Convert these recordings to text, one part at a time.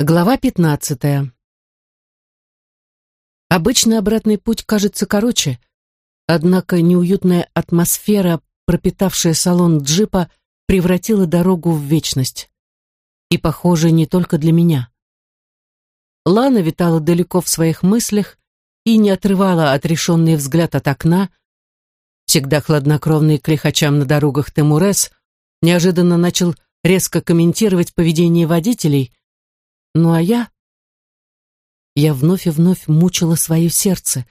Глава пятнадцатая. Обычно обратный путь кажется короче, однако неуютная атмосфера, пропитавшая салон джипа, превратила дорогу в вечность. И, похоже, не только для меня. Лана витала далеко в своих мыслях и не отрывала отрешенный взгляд от окна. Всегда хладнокровный к лихачам на дорогах Темурес неожиданно начал резко комментировать поведение водителей – ну а я... Я вновь и вновь мучила свое сердце,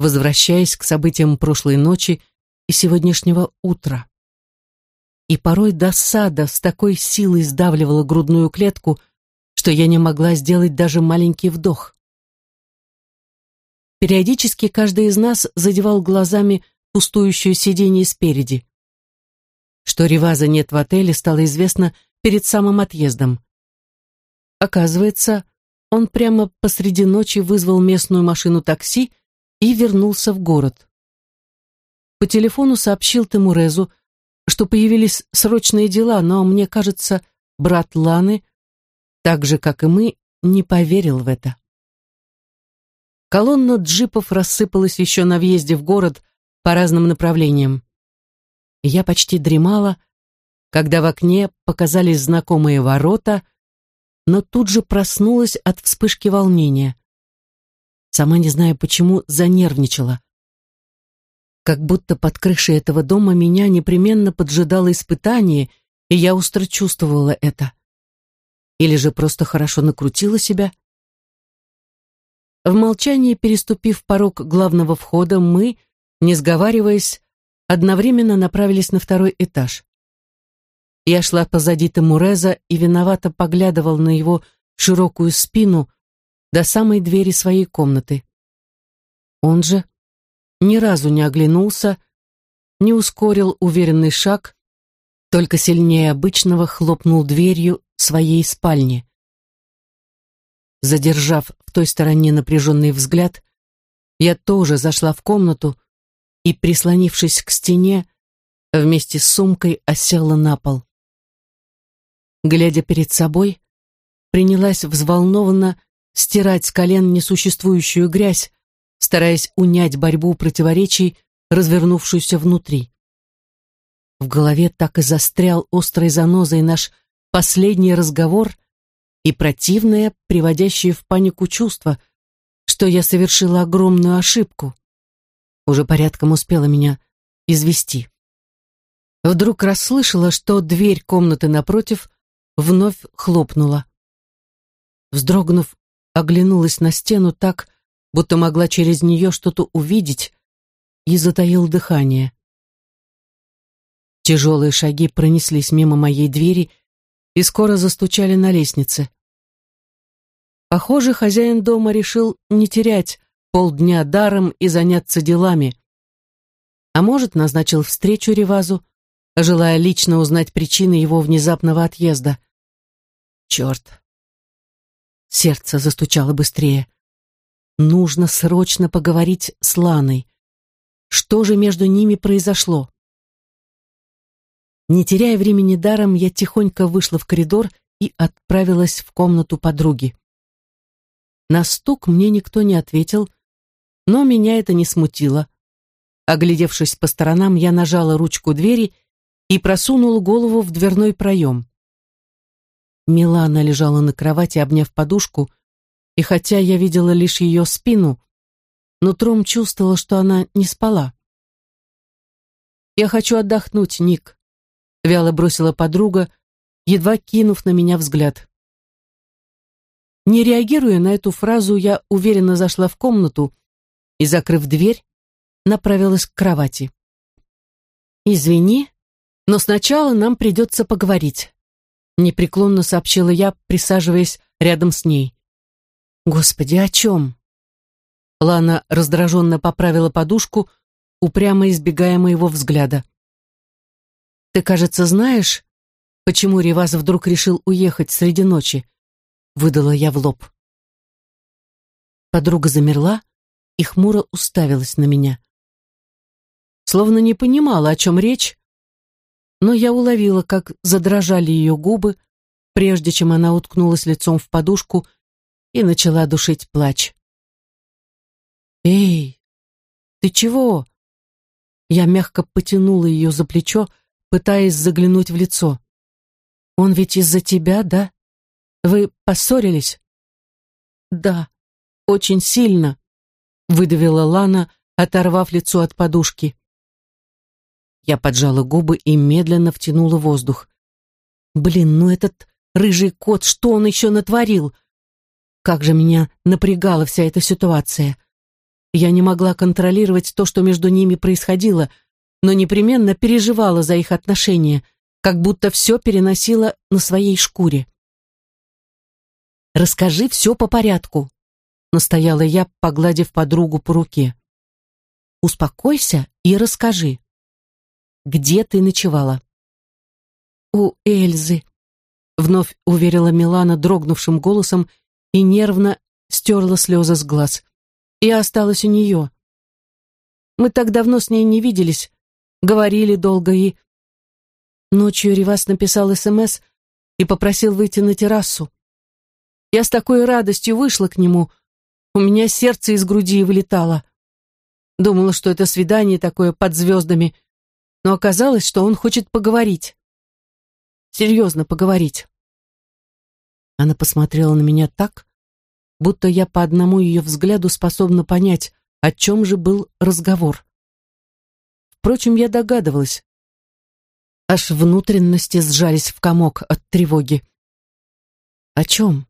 возвращаясь к событиям прошлой ночи и сегодняшнего утра. И порой досада с такой силой сдавливала грудную клетку, что я не могла сделать даже маленький вдох. Периодически каждый из нас задевал глазами пустующее сиденье спереди. Что Реваза нет в отеле, стало известно перед самым отъездом. Оказывается, он прямо посреди ночи вызвал местную машину такси и вернулся в город. По телефону сообщил Тимурезу, что появились срочные дела, но, мне кажется, брат Ланы, так же, как и мы, не поверил в это. Колонна джипов рассыпалась еще на въезде в город по разным направлениям. Я почти дремала, когда в окне показались знакомые ворота — но тут же проснулась от вспышки волнения. Сама не зная почему, занервничала. Как будто под крышей этого дома меня непременно поджидало испытание, и я остро чувствовала это. Или же просто хорошо накрутила себя. В молчании, переступив порог главного входа, мы, не сговариваясь, одновременно направились на второй этаж. Я шла позади Тамуреза и виновато поглядывал на его широкую спину до самой двери своей комнаты. Он же ни разу не оглянулся, не ускорил уверенный шаг, только сильнее обычного хлопнул дверью своей спальни. Задержав в той стороне напряженный взгляд, я тоже зашла в комнату и, прислонившись к стене, вместе с сумкой осела на пол глядя перед собой, принялась взволнованно стирать с колен несуществующую грязь, стараясь унять борьбу противоречий, развернувшуюся внутри. В голове так и застрял острой занозой наш последний разговор и противное, приводящее в панику чувство, что я совершила огромную ошибку. Уже порядком успела меня извести. Вдруг расслышала, что дверь комнаты напротив вновь хлопнула. Вздрогнув, оглянулась на стену так, будто могла через нее что-то увидеть, и затаил дыхание. Тяжелые шаги пронеслись мимо моей двери и скоро застучали на лестнице. Похоже, хозяин дома решил не терять полдня даром и заняться делами. А может, назначил встречу Ревазу, желая лично узнать причины его внезапного отъезда. Черт. Сердце застучало быстрее. Нужно срочно поговорить с Ланой. Что же между ними произошло? Не теряя времени даром, я тихонько вышла в коридор и отправилась в комнату подруги. На стук мне никто не ответил, но меня это не смутило. Оглядевшись по сторонам, я нажала ручку двери и просунула голову в дверной проем. Милана лежала на кровати, обняв подушку, и хотя я видела лишь ее спину, нутром чувствовала, что она не спала. «Я хочу отдохнуть, Ник», — вяло бросила подруга, едва кинув на меня взгляд. Не реагируя на эту фразу, я уверенно зашла в комнату и, закрыв дверь, направилась к кровати. «Извини, но сначала нам придется поговорить» непреклонно сообщила я, присаживаясь рядом с ней. «Господи, о чем?» Лана раздраженно поправила подушку, упрямо избегая моего взгляда. «Ты, кажется, знаешь, почему Риваз вдруг решил уехать среди ночи?» Выдала я в лоб. Подруга замерла и хмуро уставилась на меня. Словно не понимала, о чем речь, но я уловила, как задрожали ее губы, прежде чем она уткнулась лицом в подушку и начала душить плач. «Эй, ты чего?» Я мягко потянула ее за плечо, пытаясь заглянуть в лицо. «Он ведь из-за тебя, да? Вы поссорились?» «Да, очень сильно», — выдавила Лана, оторвав лицо от подушки. Я поджала губы и медленно втянула воздух. «Блин, ну этот рыжий кот, что он еще натворил?» Как же меня напрягала вся эта ситуация. Я не могла контролировать то, что между ними происходило, но непременно переживала за их отношения, как будто все переносила на своей шкуре. «Расскажи все по порядку», — настояла я, погладив подругу по руке. «Успокойся и расскажи. Где ты ночевала?» «У Эльзы», — вновь уверила Милана дрогнувшим голосом и нервно стерла слезы с глаз. Я осталась у нее. Мы так давно с ней не виделись, говорили долго и... Ночью Ривас написал СМС и попросил выйти на террасу. Я с такой радостью вышла к нему. У меня сердце из груди вылетало. Думала, что это свидание такое под звездами, но оказалось, что он хочет поговорить. Серьезно поговорить. Она посмотрела на меня так, будто я по одному ее взгляду способна понять, о чем же был разговор. Впрочем, я догадывалась. Аж внутренности сжались в комок от тревоги. «О чем?»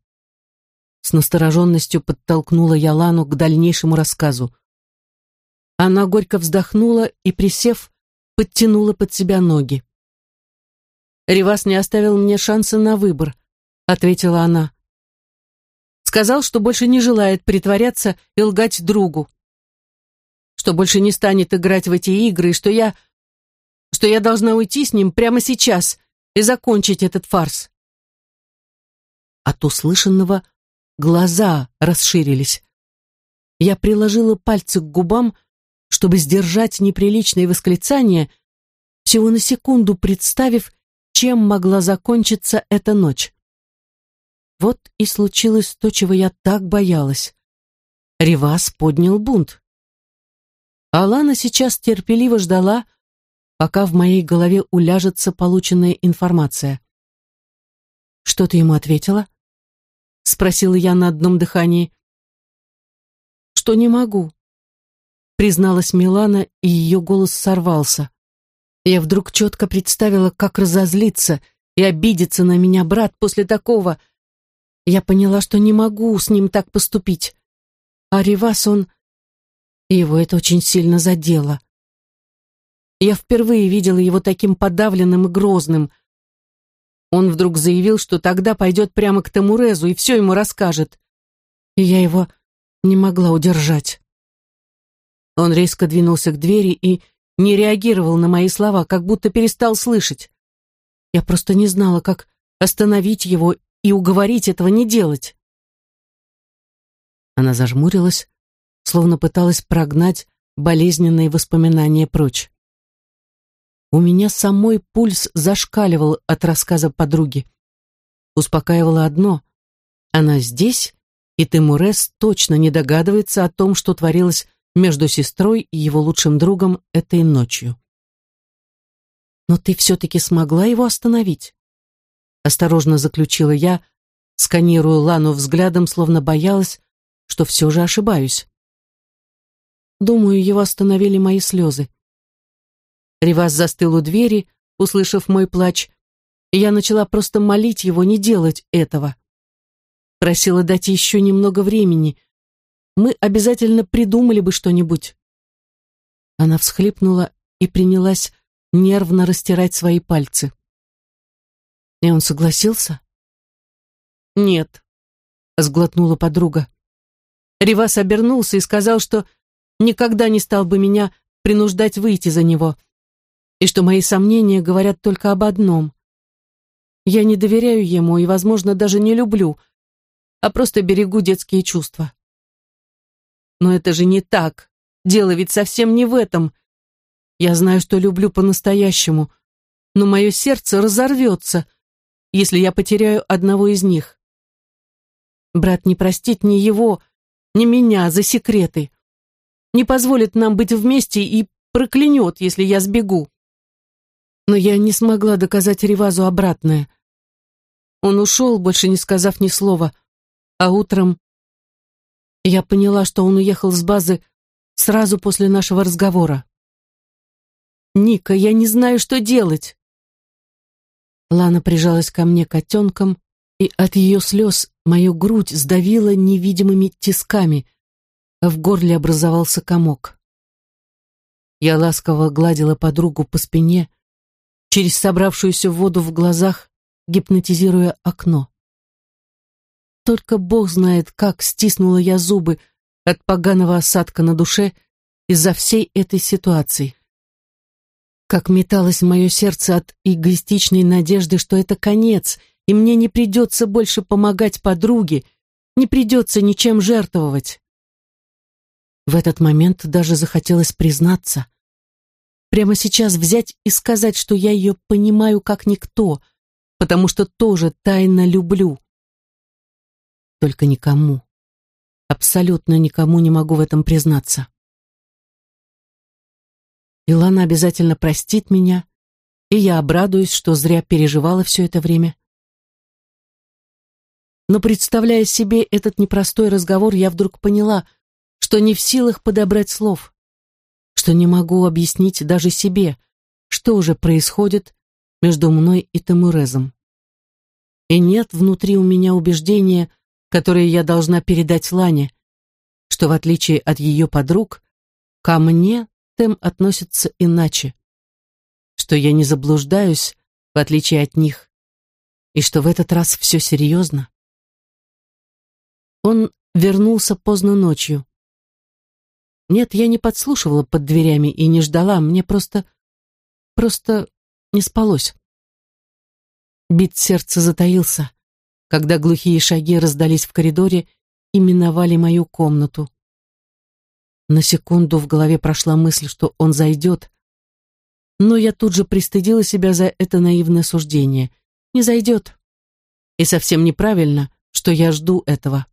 С настороженностью подтолкнула я Лану к дальнейшему рассказу. Она горько вздохнула и, присев, подтянула под себя ноги. «Ривас не оставил мне шанса на выбор», — ответила она. Сказал, что больше не желает притворяться и лгать другу. Что больше не станет играть в эти игры, и что я... что я должна уйти с ним прямо сейчас и закончить этот фарс. От услышанного глаза расширились. Я приложила пальцы к губам, чтобы сдержать неприличные восклицания, всего на секунду представив, чем могла закончиться эта ночь. Вот и случилось то, чего я так боялась. Ривас поднял бунт. Алана сейчас терпеливо ждала, пока в моей голове уляжется полученная информация. «Что ты ему ответила?» — спросила я на одном дыхании. «Что не могу», — призналась Милана, и ее голос сорвался. Я вдруг четко представила, как разозлиться и обидеться на меня брат после такого, я поняла, что не могу с ним так поступить. А Ривас, он... Его это очень сильно задело. Я впервые видела его таким подавленным и грозным. Он вдруг заявил, что тогда пойдет прямо к Тамурезу и все ему расскажет. И я его не могла удержать. Он резко двинулся к двери и не реагировал на мои слова, как будто перестал слышать. Я просто не знала, как остановить его и уговорить этого не делать. Она зажмурилась, словно пыталась прогнать болезненные воспоминания прочь. У меня самой пульс зашкаливал от рассказа подруги. Успокаивало одно — она здесь, и Тимурес точно не догадывается о том, что творилось между сестрой и его лучшим другом этой ночью. Но ты все-таки смогла его остановить? осторожно заключила я, сканируя Лану взглядом, словно боялась, что все же ошибаюсь. Думаю, его остановили мои слезы. Ривас застыл у двери, услышав мой плач, и я начала просто молить его не делать этого. Просила дать еще немного времени. Мы обязательно придумали бы что-нибудь. Она всхлипнула и принялась нервно растирать свои пальцы. И он согласился? Нет, сглотнула подруга. Ривас обернулся и сказал, что никогда не стал бы меня принуждать выйти за него, и что мои сомнения говорят только об одном. Я не доверяю ему и, возможно, даже не люблю, а просто берегу детские чувства. Но это же не так. Дело ведь совсем не в этом. Я знаю, что люблю по-настоящему, но мое сердце разорвется, если я потеряю одного из них. Брат не простит ни его, ни меня за секреты. Не позволит нам быть вместе и проклянет, если я сбегу. Но я не смогла доказать Ревазу обратное. Он ушел, больше не сказав ни слова, а утром я поняла, что он уехал с базы сразу после нашего разговора. «Ника, я не знаю, что делать!» Лана прижалась ко мне котенком, и от ее слез мою грудь сдавила невидимыми тисками, а в горле образовался комок. Я ласково гладила подругу по спине, через собравшуюся воду в глазах, гипнотизируя окно. Только Бог знает, как стиснула я зубы от поганого осадка на душе из-за всей этой ситуации. Как металось мое сердце от эгоистичной надежды, что это конец, и мне не придется больше помогать подруге, не придется ничем жертвовать. В этот момент даже захотелось признаться. Прямо сейчас взять и сказать, что я ее понимаю как никто, потому что тоже тайно люблю только никому. Абсолютно никому не могу в этом признаться. Илана обязательно простит меня, и я обрадуюсь, что зря переживала все это время. Но представляя себе этот непростой разговор, я вдруг поняла, что не в силах подобрать слов, что не могу объяснить даже себе, что же происходит между мной и Тамурезом. И нет внутри у меня убеждения, которые я должна передать Лане, что в отличие от ее подруг, ко мне Тем относится иначе, что я не заблуждаюсь, в отличие от них, и что в этот раз все серьезно. Он вернулся поздно ночью. Нет, я не подслушивала под дверями и не ждала, мне просто... просто не спалось. Бит сердца затаился когда глухие шаги раздались в коридоре и миновали мою комнату. На секунду в голове прошла мысль, что он зайдет, но я тут же пристыдила себя за это наивное суждение. Не зайдет. И совсем неправильно, что я жду этого.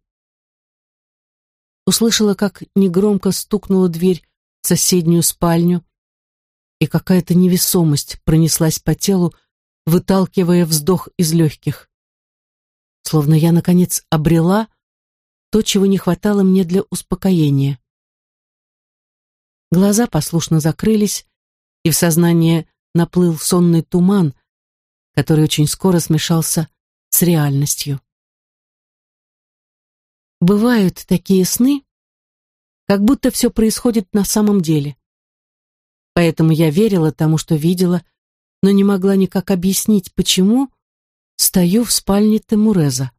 Услышала, как негромко стукнула дверь в соседнюю спальню, и какая-то невесомость пронеслась по телу, выталкивая вздох из легких словно я, наконец, обрела то, чего не хватало мне для успокоения. Глаза послушно закрылись, и в сознание наплыл сонный туман, который очень скоро смешался с реальностью. Бывают такие сны, как будто все происходит на самом деле. Поэтому я верила тому, что видела, но не могла никак объяснить, почему Стою в спальне Темуреза.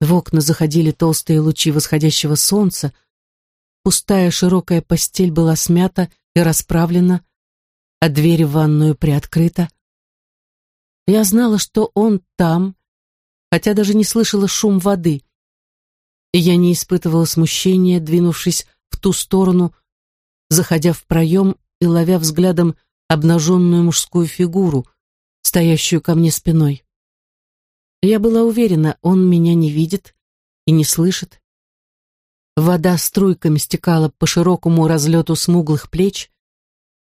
В окна заходили толстые лучи восходящего солнца, пустая широкая постель была смята и расправлена, а дверь в ванную приоткрыта. Я знала, что он там, хотя даже не слышала шум воды, и я не испытывала смущения, двинувшись в ту сторону, заходя в проем и ловя взглядом обнаженную мужскую фигуру, стоящую ко мне спиной. Я была уверена, он меня не видит и не слышит. Вода струйками стекала по широкому разлету смуглых плеч,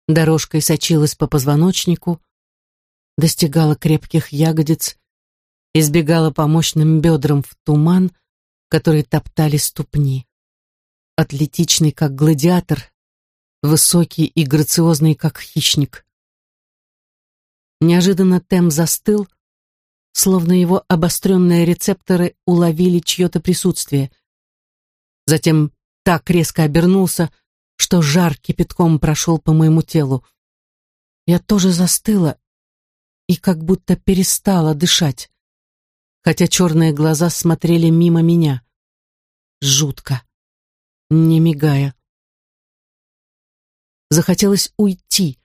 дорожкой сочилась по позвоночнику, достигала крепких ягодиц, избегала по мощным бедрам в туман, который топтали ступни. Атлетичный, как гладиатор, высокий и грациозный, как хищник. Неожиданно Тем застыл, словно его обостренные рецепторы уловили чье-то присутствие. Затем так резко обернулся, что жар кипятком прошел по моему телу. Я тоже застыла и как будто перестала дышать, хотя черные глаза смотрели мимо меня. Жутко, не мигая. Захотелось уйти,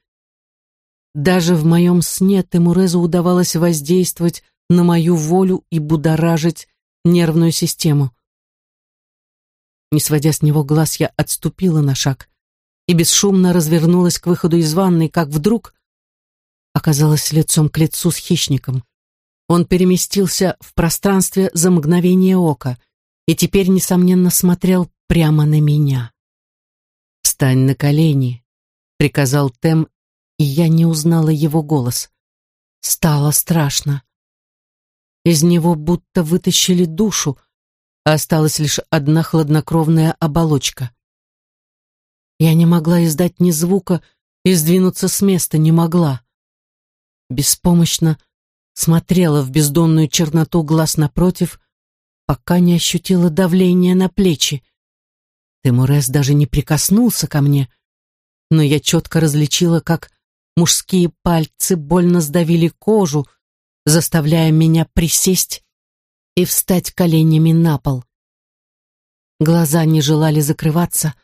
даже в моем сне Темурезу удавалось воздействовать на мою волю и будоражить нервную систему. Не сводя с него глаз, я отступила на шаг и бесшумно развернулась к выходу из ванной, как вдруг оказалась лицом к лицу с хищником. Он переместился в пространстве за мгновение ока и теперь, несомненно, смотрел прямо на меня. «Встань на колени», — приказал Тем, и я не узнала его голос. Стало страшно. Из него будто вытащили душу, а осталась лишь одна хладнокровная оболочка. Я не могла издать ни звука и сдвинуться с места не могла. Беспомощно смотрела в бездонную черноту глаз напротив, пока не ощутила давление на плечи. Тимурес даже не прикоснулся ко мне, но я четко различила, как мужские пальцы больно сдавили кожу, заставляя меня присесть и встать коленями на пол. Глаза не желали закрываться,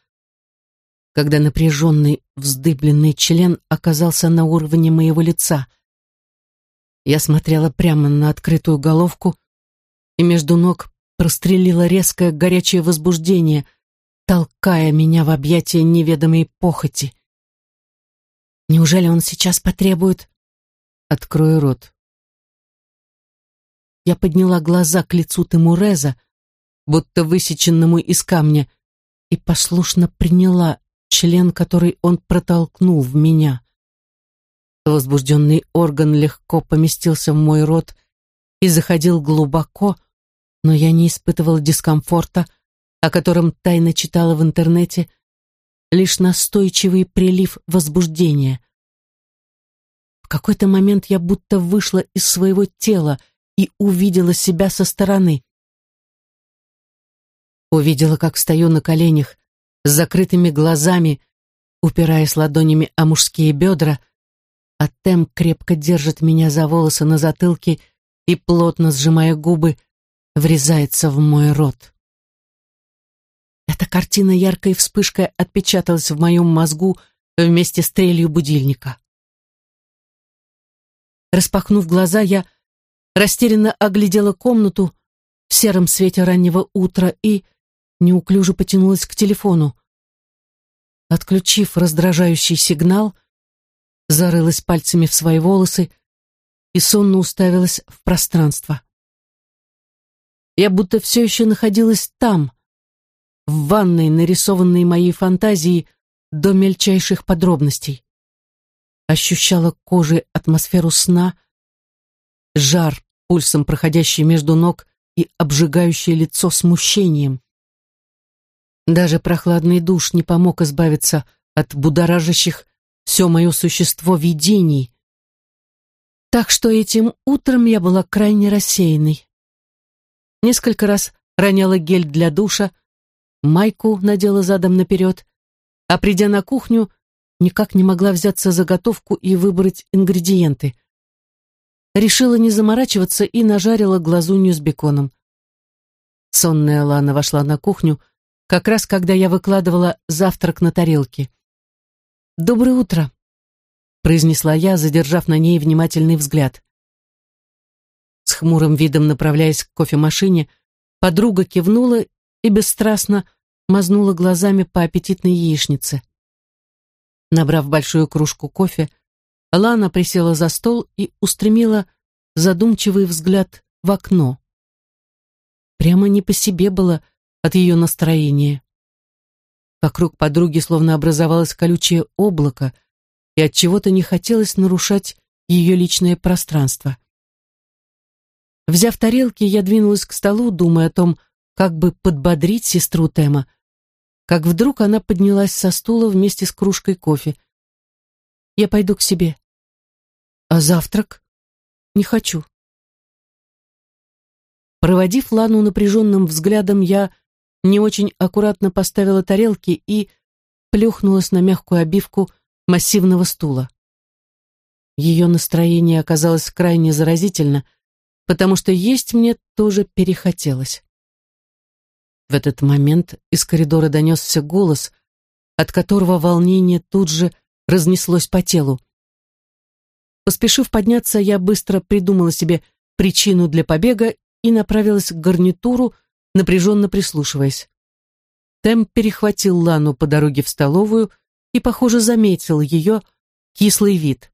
когда напряженный, вздыбленный член оказался на уровне моего лица. Я смотрела прямо на открытую головку, и между ног прострелило резкое горячее возбуждение, толкая меня в объятия неведомой похоти. Неужели он сейчас потребует? Открою рот. Я подняла глаза к лицу Тимуреза, будто высеченному из камня, и послушно приняла член, который он протолкнул в меня. Возбужденный орган легко поместился в мой рот и заходил глубоко, но я не испытывала дискомфорта, о котором тайно читала в интернете, лишь настойчивый прилив возбуждения. В какой-то момент я будто вышла из своего тела и увидела себя со стороны. Увидела, как стою на коленях, с закрытыми глазами, упираясь ладонями о мужские бедра, а Тем крепко держит меня за волосы на затылке и, плотно сжимая губы, врезается в мой рот. Эта картина яркой вспышкой отпечаталась в моем мозгу вместе с трелью будильника. Распахнув глаза, я растерянно оглядела комнату в сером свете раннего утра и неуклюже потянулась к телефону. Отключив раздражающий сигнал, зарылась пальцами в свои волосы и сонно уставилась в пространство. Я будто все еще находилась там, в ванной, нарисованной моей фантазией до мельчайших подробностей. Ощущала кожей атмосферу сна, жар пульсом проходящий между ног и обжигающее лицо смущением. Даже прохладный душ не помог избавиться от будоражащих все мое существо видений. Так что этим утром я была крайне рассеянной. Несколько раз роняла гель для душа, майку надела задом наперед, а придя на кухню, никак не могла взяться за готовку и выбрать ингредиенты. Решила не заморачиваться и нажарила глазунью с беконом. Сонная Лана вошла на кухню, как раз когда я выкладывала завтрак на тарелке. «Доброе утро», — произнесла я, задержав на ней внимательный взгляд. С хмурым видом направляясь к кофемашине, подруга кивнула и бесстрастно мазнула глазами по аппетитной яичнице. Набрав большую кружку кофе, Лана присела за стол и устремила задумчивый взгляд в окно. Прямо не по себе было от ее настроения. Вокруг подруги словно образовалось колючее облако, и от чего-то не хотелось нарушать ее личное пространство. Взяв тарелки, я двинулась к столу, думая о том, как бы подбодрить сестру Тема, как вдруг она поднялась со стула вместе с кружкой кофе. «Я пойду к себе». «А завтрак?» «Не хочу». Проводив Лану напряженным взглядом, я не очень аккуратно поставила тарелки и плюхнулась на мягкую обивку массивного стула. Ее настроение оказалось крайне заразительно — потому что есть мне тоже перехотелось. В этот момент из коридора донесся голос, от которого волнение тут же разнеслось по телу. Поспешив подняться, я быстро придумала себе причину для побега и направилась к гарнитуру, напряженно прислушиваясь. Тем перехватил Лану по дороге в столовую и, похоже, заметил ее кислый вид.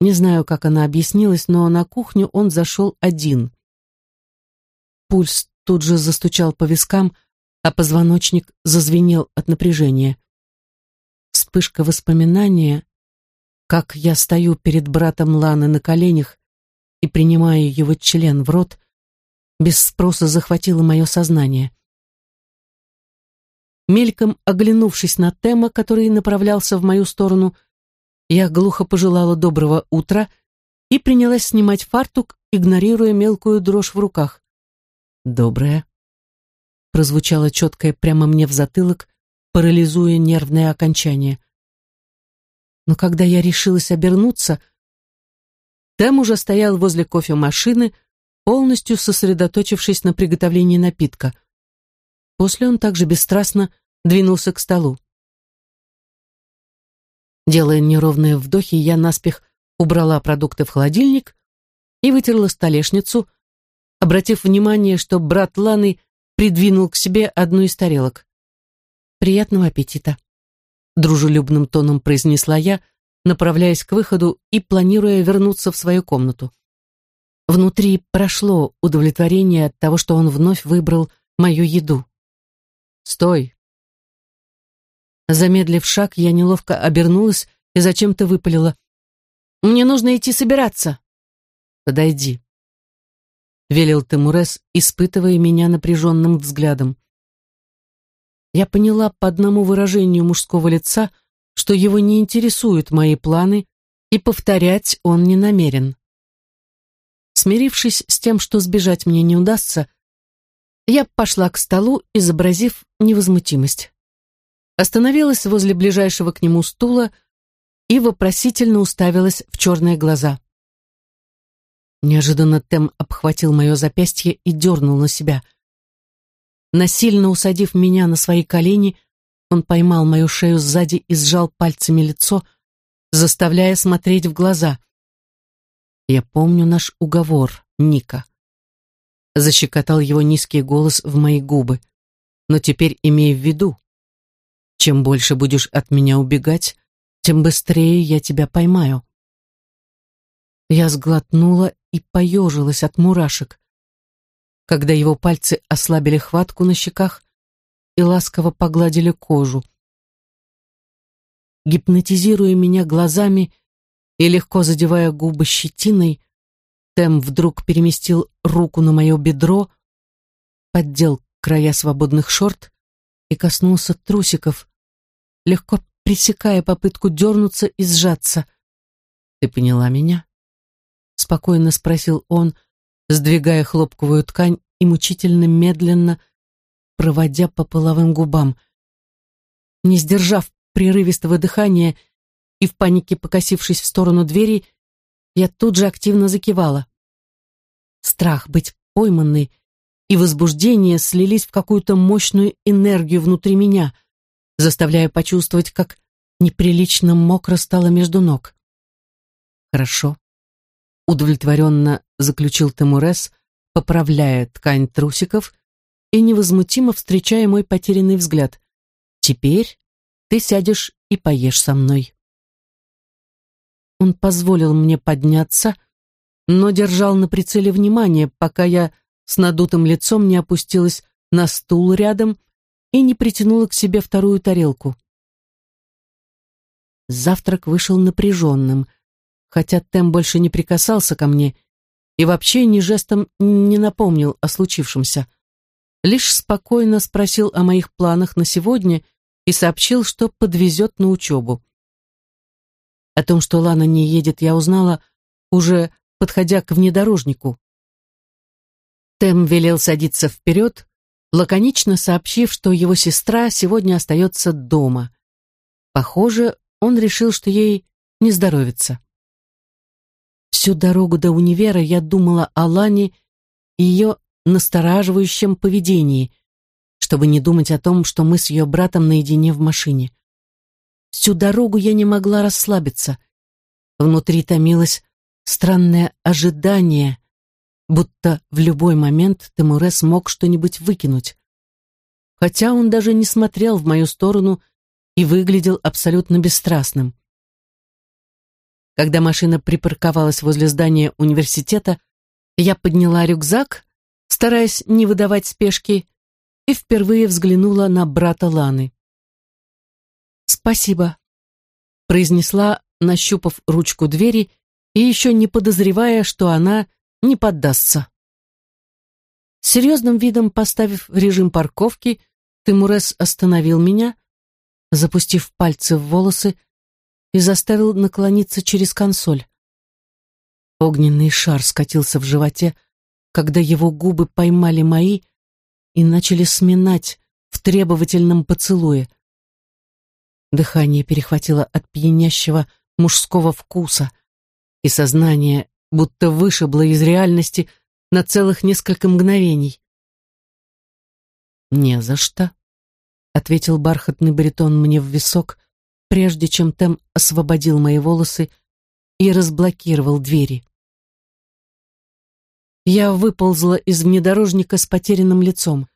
Не знаю, как она объяснилась, но на кухню он зашел один. Пульс тут же застучал по вискам, а позвоночник зазвенел от напряжения. Вспышка воспоминания, как я стою перед братом Ланы на коленях и принимаю его член в рот, без спроса захватила мое сознание. Мельком оглянувшись на Тема, который направлялся в мою сторону, я глухо пожелала доброго утра и принялась снимать фартук, игнорируя мелкую дрожь в руках. «Доброе», — прозвучало четкое прямо мне в затылок, парализуя нервное окончание. Но когда я решилась обернуться, Тем уже стоял возле кофемашины, полностью сосредоточившись на приготовлении напитка. После он также бесстрастно двинулся к столу. Делая неровные вдохи, я наспех убрала продукты в холодильник и вытерла столешницу, обратив внимание, что брат Ланы придвинул к себе одну из тарелок. «Приятного аппетита!» Дружелюбным тоном произнесла я, направляясь к выходу и планируя вернуться в свою комнату. Внутри прошло удовлетворение от того, что он вновь выбрал мою еду. «Стой!» Замедлив шаг, я неловко обернулась и зачем-то выпалила. «Мне нужно идти собираться». «Подойди», — велел Тимурес, испытывая меня напряженным взглядом. Я поняла по одному выражению мужского лица, что его не интересуют мои планы, и повторять он не намерен. Смирившись с тем, что сбежать мне не удастся, я пошла к столу, изобразив невозмутимость остановилась возле ближайшего к нему стула и вопросительно уставилась в черные глаза. Неожиданно Тем обхватил мое запястье и дернул на себя. Насильно усадив меня на свои колени, он поймал мою шею сзади и сжал пальцами лицо, заставляя смотреть в глаза. «Я помню наш уговор, Ника», — защекотал его низкий голос в мои губы. «Но теперь имей в виду, чем больше будешь от меня убегать, тем быстрее я тебя поймаю. Я сглотнула и поежилась от мурашек, когда его пальцы ослабили хватку на щеках и ласково погладили кожу. Гипнотизируя меня глазами и легко задевая губы щетиной, Тем вдруг переместил руку на мое бедро, поддел края свободных шорт и коснулся трусиков, легко пресекая попытку дернуться и сжаться. «Ты поняла меня?» Спокойно спросил он, сдвигая хлопковую ткань и мучительно медленно проводя по половым губам. Не сдержав прерывистого дыхания и в панике покосившись в сторону двери, я тут же активно закивала. Страх быть пойманной и возбуждение слились в какую-то мощную энергию внутри меня, заставляя почувствовать, как неприлично мокро стало между ног. «Хорошо», — удовлетворенно заключил Тамурес, поправляя ткань трусиков и невозмутимо встречая мой потерянный взгляд. «Теперь ты сядешь и поешь со мной». Он позволил мне подняться, но держал на прицеле внимание, пока я с надутым лицом не опустилась на стул рядом и не притянула к себе вторую тарелку. Завтрак вышел напряженным, хотя Тем больше не прикасался ко мне и вообще ни жестом не напомнил о случившемся. Лишь спокойно спросил о моих планах на сегодня и сообщил, что подвезет на учебу. О том, что Лана не едет, я узнала, уже подходя к внедорожнику. Тем велел садиться вперед, лаконично сообщив, что его сестра сегодня остается дома. Похоже, он решил, что ей не здоровится. Всю дорогу до универа я думала о Лане и ее настораживающем поведении, чтобы не думать о том, что мы с ее братом наедине в машине. Всю дорогу я не могла расслабиться. Внутри томилось странное ожидание, будто в любой момент Темуре смог что-нибудь выкинуть. Хотя он даже не смотрел в мою сторону и выглядел абсолютно бесстрастным. Когда машина припарковалась возле здания университета, я подняла рюкзак, стараясь не выдавать спешки, и впервые взглянула на брата Ланы. «Спасибо», — произнесла, нащупав ручку двери и еще не подозревая, что она не поддастся. Серьезным видом поставив режим парковки, Тимурес остановил меня, запустив пальцы в волосы и заставил наклониться через консоль. Огненный шар скатился в животе, когда его губы поймали мои и начали сминать в требовательном поцелуе. Дыхание перехватило от пьянящего мужского вкуса, и сознание будто вышибло из реальности на целых несколько мгновений. «Не за что», — ответил бархатный баритон мне в висок, прежде чем Тем освободил мои волосы и разблокировал двери. Я выползла из внедорожника с потерянным лицом.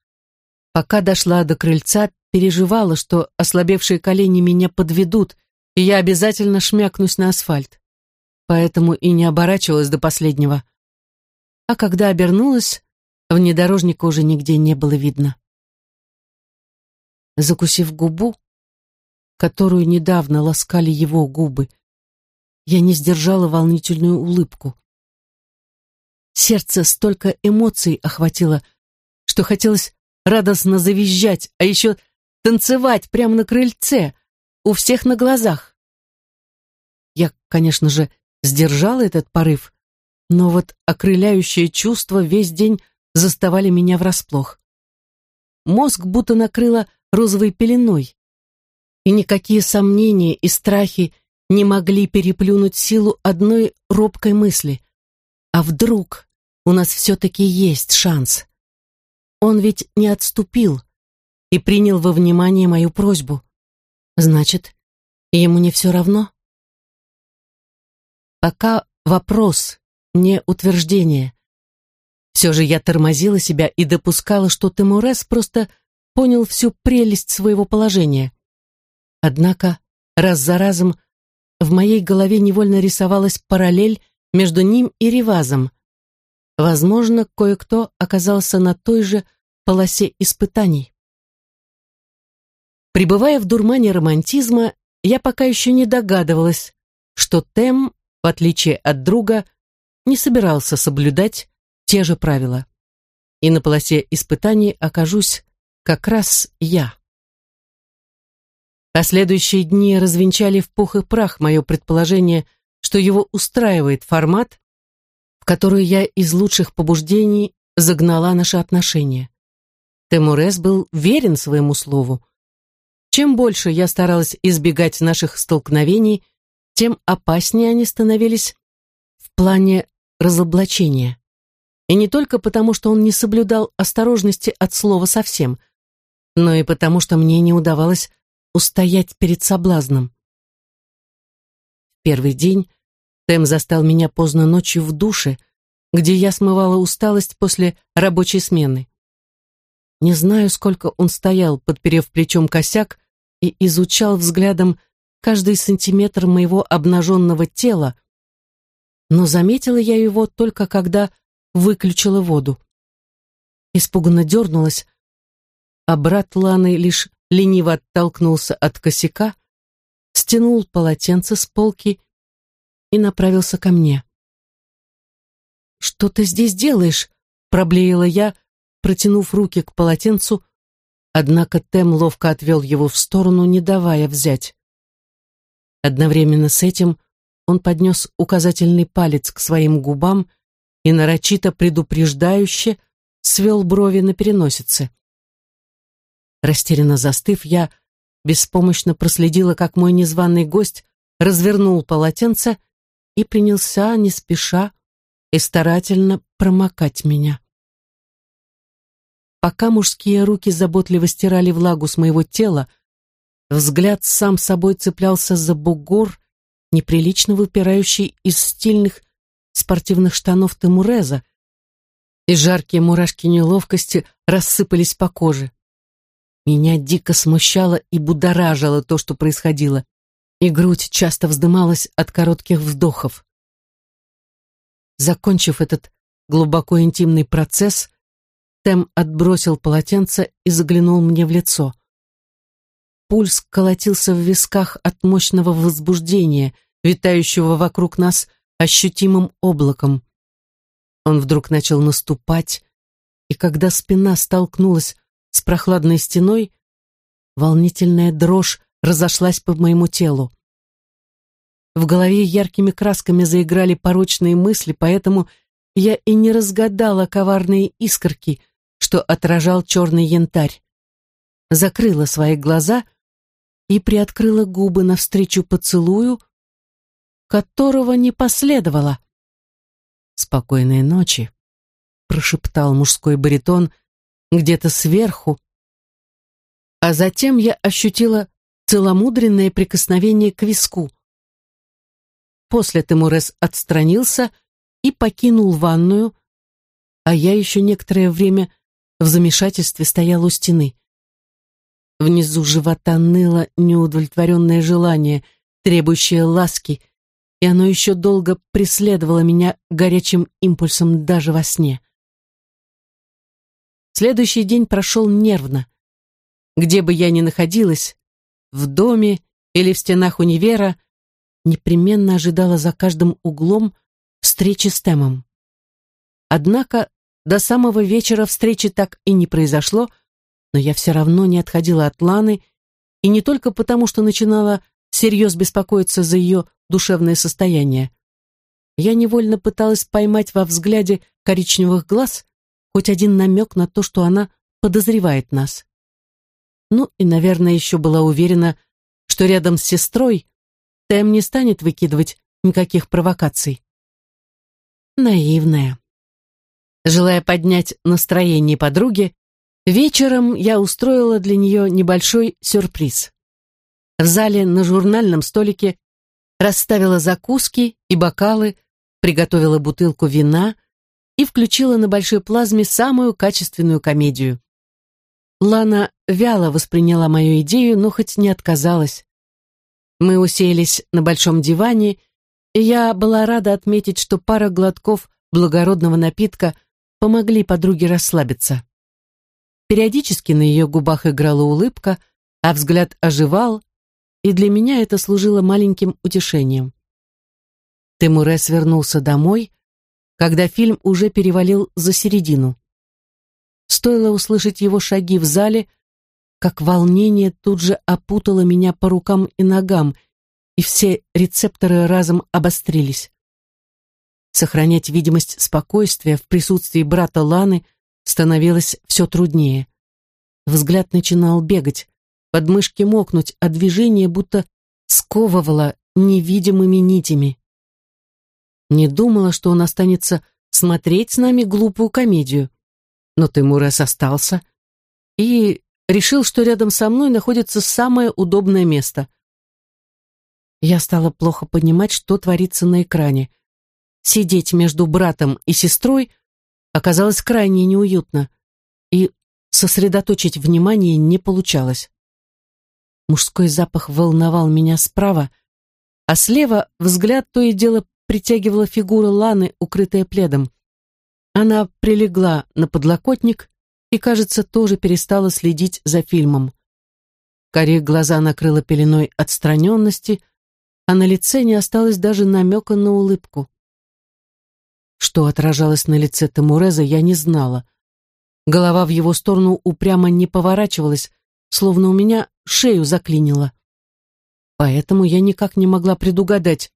Пока дошла до крыльца, переживала, что ослабевшие колени меня подведут, и я обязательно шмякнусь на асфальт. Поэтому и не оборачивалась до последнего. А когда обернулась, внедорожника уже нигде не было видно. Закусив губу, которую недавно ласкали его губы, я не сдержала волнительную улыбку. Сердце столько эмоций охватило, что хотелось радостно завизжать, а еще танцевать прямо на крыльце, у всех на глазах. Я, конечно же, сдержала этот порыв, но вот окрыляющие чувства весь день заставали меня врасплох. Мозг будто накрыло розовой пеленой, и никакие сомнения и страхи не могли переплюнуть силу одной робкой мысли. А вдруг у нас все-таки есть шанс? Он ведь не отступил и принял во внимание мою просьбу. Значит, ему не все равно? Пока вопрос, не утверждение. Все же я тормозила себя и допускала, что Тимурес просто понял всю прелесть своего положения. Однако раз за разом в моей голове невольно рисовалась параллель между ним и Ревазом. Возможно, кое-кто оказался на той же полосе испытаний. Пребывая в дурмане романтизма, я пока еще не догадывалась, что Тем, в отличие от друга, не собирался соблюдать те же правила. И на полосе испытаний окажусь как раз я. А следующие дни развенчали в пух и прах мое предположение, что его устраивает формат, в который я из лучших побуждений загнала наши отношения. Темурес был верен своему слову. Чем больше я старалась избегать наших столкновений, тем опаснее они становились в плане разоблачения. И не только потому, что он не соблюдал осторожности от слова совсем, но и потому, что мне не удавалось устоять перед соблазном. Первый день Тем застал меня поздно ночью в душе, где я смывала усталость после рабочей смены. Не знаю, сколько он стоял, подперев плечом косяк, и изучал взглядом каждый сантиметр моего обнаженного тела, но заметила я его только когда выключила воду. Испуганно дернулась, а брат Ланы лишь лениво оттолкнулся от косяка, стянул полотенце с полки и направился ко мне. «Что ты здесь делаешь?» — проблеяла я, протянув руки к полотенцу, однако Тем ловко отвел его в сторону, не давая взять. Одновременно с этим он поднес указательный палец к своим губам и нарочито предупреждающе свел брови на переносице. Растерянно застыв, я беспомощно проследила, как мой незваный гость развернул полотенце и принялся, не спеша и старательно промокать меня. Пока мужские руки заботливо стирали влагу с моего тела, взгляд сам собой цеплялся за бугор, неприлично выпирающий из стильных спортивных штанов Темуреза, и жаркие мурашки неловкости рассыпались по коже. Меня дико смущало и будоражило то, что происходило. и грудь часто вздымалась от коротких вздохов. Закончив этот глубоко интимный процесс, Тем отбросил полотенце и заглянул мне в лицо. Пульс колотился в висках от мощного возбуждения, витающего вокруг нас ощутимым облаком. Он вдруг начал наступать, и когда спина столкнулась с прохладной стеной, волнительная дрожь разошлась по моему телу. В голове яркими красками заиграли порочные мысли, поэтому я и не разгадала коварные искорки, что отражал черный янтарь. Закрыла свои глаза и приоткрыла губы навстречу поцелую, которого не последовало. «Спокойной ночи», — прошептал мужской баритон где-то сверху, а затем я ощутила целомудренное прикосновение к виску. После Тимурес отстранился и покинул ванную, а я еще некоторое время в замешательстве стояла у стены. Внизу живота ныло неудовлетворенное желание, требующее ласки, и оно еще долго преследовало меня горячим импульсом даже во сне. Следующий день прошел нервно. Где бы я ни находилась, в доме или в стенах универа, непременно ожидала за каждым углом встречи с Темом. Однако до самого вечера встречи так и не произошло, но я все равно не отходила от Ланы, и не только потому, что начинала всерьез беспокоиться за ее душевное состояние. Я невольно пыталась поймать во взгляде коричневых глаз хоть один намек на то, что она подозревает нас. Ну и, наверное, еще была уверена, что рядом с сестрой Тэм не станет выкидывать никаких провокаций. Наивная. Желая поднять настроение подруги, вечером я устроила для нее небольшой сюрприз. В зале на журнальном столике расставила закуски и бокалы, приготовила бутылку вина и включила на большой плазме самую качественную комедию. Лана вяло восприняла мою идею, но хоть не отказалась. Мы уселись на большом диване, и я была рада отметить, что пара глотков благородного напитка помогли подруге расслабиться. Периодически на ее губах играла улыбка, а взгляд оживал, и для меня это служило маленьким утешением. Темуре свернулся домой, когда фильм уже перевалил за середину. Стоило услышать его шаги в зале, как волнение тут же опутало меня по рукам и ногам, и все рецепторы разом обострились. Сохранять видимость спокойствия в присутствии брата Ланы становилось все труднее. Взгляд начинал бегать, подмышки мокнуть, а движение будто сковывало невидимыми нитями. Не думала, что он останется смотреть с нами глупую комедию. Но Тимурес остался, и решил, что рядом со мной находится самое удобное место. Я стала плохо понимать, что творится на экране. Сидеть между братом и сестрой оказалось крайне неуютно, и сосредоточить внимание не получалось. Мужской запах волновал меня справа, а слева взгляд то и дело притягивала фигура Ланы, укрытая пледом. Она прилегла на подлокотник и, кажется, тоже перестала следить за фильмом. Карие глаза накрыла пеленой отстраненности, а на лице не осталось даже намека на улыбку. Что отражалось на лице Тамуреза, я не знала. Голова в его сторону упрямо не поворачивалась, словно у меня шею заклинило. Поэтому я никак не могла предугадать,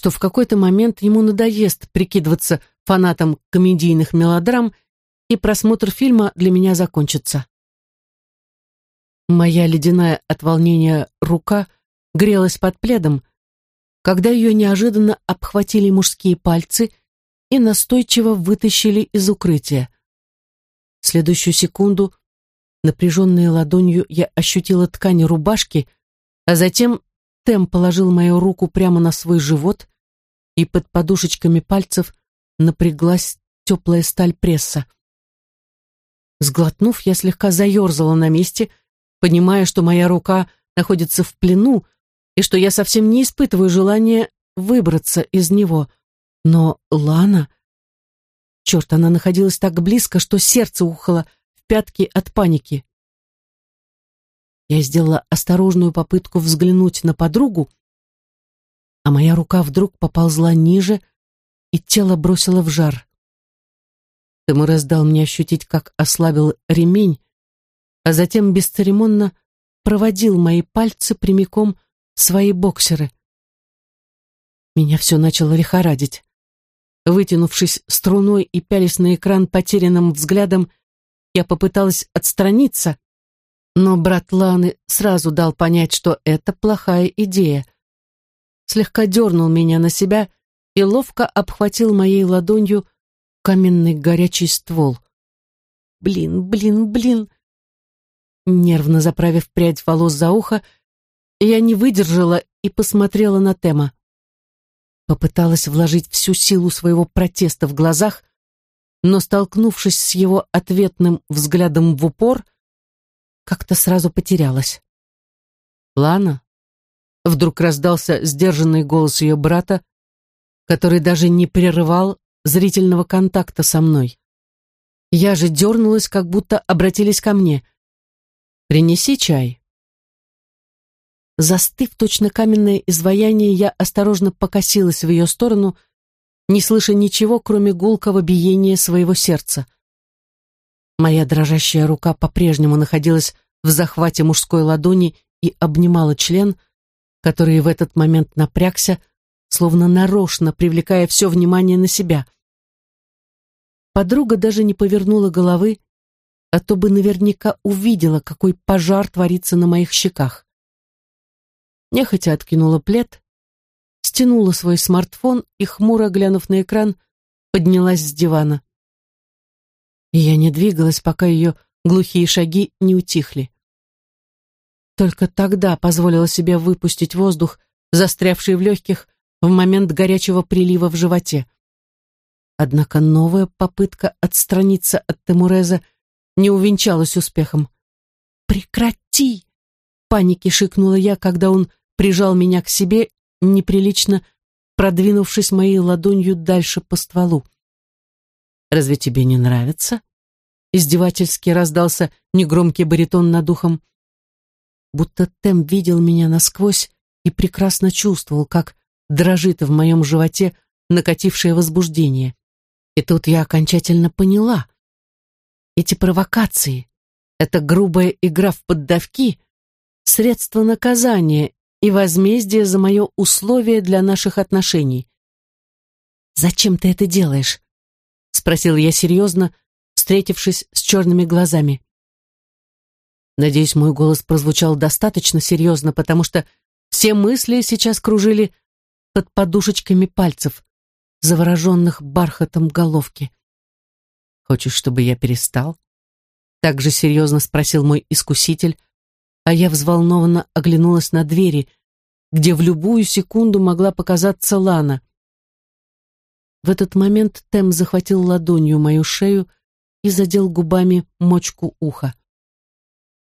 что в какой-то момент ему надоест прикидываться фанатом комедийных мелодрам и просмотр фильма для меня закончится. Моя ледяная от волнения рука грелась под пледом, когда ее неожиданно обхватили мужские пальцы и настойчиво вытащили из укрытия. В следующую секунду, напряженной ладонью, я ощутила ткань рубашки, а затем Тем положил мою руку прямо на свой живот, и под подушечками пальцев напряглась теплая сталь пресса. Сглотнув, я слегка заерзала на месте, понимая, что моя рука находится в плену, и что я совсем не испытываю желания выбраться из него. Но Лана... Черт, она находилась так близко, что сердце ухало в пятки от паники. Я сделала осторожную попытку взглянуть на подругу, а моя рука вдруг поползла ниже, и тело бросило в жар. Тамурес дал мне ощутить, как ослабил ремень, а затем бесцеремонно проводил мои пальцы прямиком в свои боксеры. Меня все начало лихорадить. Вытянувшись струной и пялись на экран потерянным взглядом, я попыталась отстраниться, но брат Ланы сразу дал понять, что это плохая идея. Слегка дернул меня на себя и ловко обхватил моей ладонью каменный горячий ствол. Блин, блин, блин. Нервно заправив прядь волос за ухо, я не выдержала и посмотрела на Тема. Попыталась вложить всю силу своего протеста в глазах, но, столкнувшись с его ответным взглядом в упор, как-то сразу потерялась. «Лана?» Вдруг раздался сдержанный голос ее брата, который даже не прерывал зрительного контакта со мной. Я же дернулась, как будто обратились ко мне. «Принеси чай». Застыв точно каменное изваяние, я осторожно покосилась в ее сторону, не слыша ничего, кроме гулкого биения своего сердца. Моя дрожащая рука по-прежнему находилась в захвате мужской ладони и обнимала член, который в этот момент напрягся, словно нарочно привлекая все внимание на себя — Подруга даже не повернула головы, а то бы наверняка увидела, какой пожар творится на моих щеках. Нехотя откинула плед, стянула свой смартфон и, хмуро глянув на экран, поднялась с дивана. И я не двигалась, пока ее глухие шаги не утихли. Только тогда позволила себе выпустить воздух, застрявший в легких в момент горячего прилива в животе. Однако новая попытка отстраниться от Темуреза не увенчалась успехом. «Прекрати!» — панике шикнула я, когда он прижал меня к себе, неприлично продвинувшись моей ладонью дальше по стволу. «Разве тебе не нравится?» Издевательски раздался негромкий баритон над ухом. Будто Тем видел меня насквозь и прекрасно чувствовал, как дрожит в моем животе накатившее возбуждение. И тут я окончательно поняла. Эти провокации, эта грубая игра в поддавки — средство наказания и возмездие за мое условие для наших отношений. «Зачем ты это делаешь?» — спросил я серьезно, встретившись с черными глазами. Надеюсь, мой голос прозвучал достаточно серьезно, потому что все мысли сейчас кружили под подушечками пальцев завороженных бархатом головки. «Хочешь, чтобы я перестал?» Так же серьезно спросил мой искуситель, а я взволнованно оглянулась на двери, где в любую секунду могла показаться Лана. В этот момент Тем захватил ладонью мою шею и задел губами мочку уха.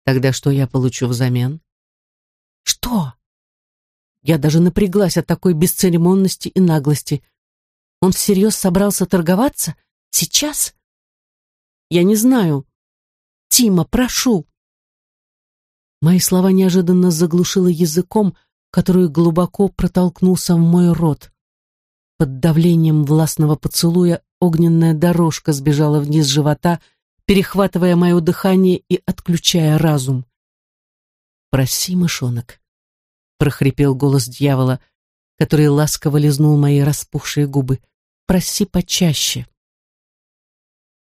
«Тогда что я получу взамен?» «Что?» Я даже напряглась от такой бесцеремонности и наглости – он всерьез собрался торговаться? Сейчас? Я не знаю. Тима, прошу. Мои слова неожиданно заглушило языком, который глубоко протолкнулся в мой рот. Под давлением властного поцелуя огненная дорожка сбежала вниз живота, перехватывая мое дыхание и отключая разум. «Проси, мышонок», — прохрипел голос дьявола, который ласково лизнул мои распухшие губы. «Проси почаще».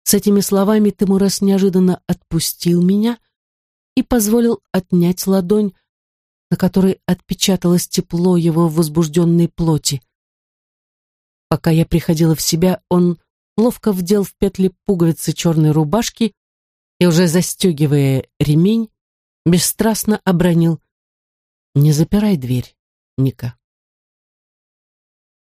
С этими словами Тимурас неожиданно отпустил меня и позволил отнять ладонь, на которой отпечаталось тепло его возбужденной плоти. Пока я приходила в себя, он ловко вдел в петли пуговицы черной рубашки и, уже застегивая ремень, бесстрастно обронил «Не запирай дверь, Ника».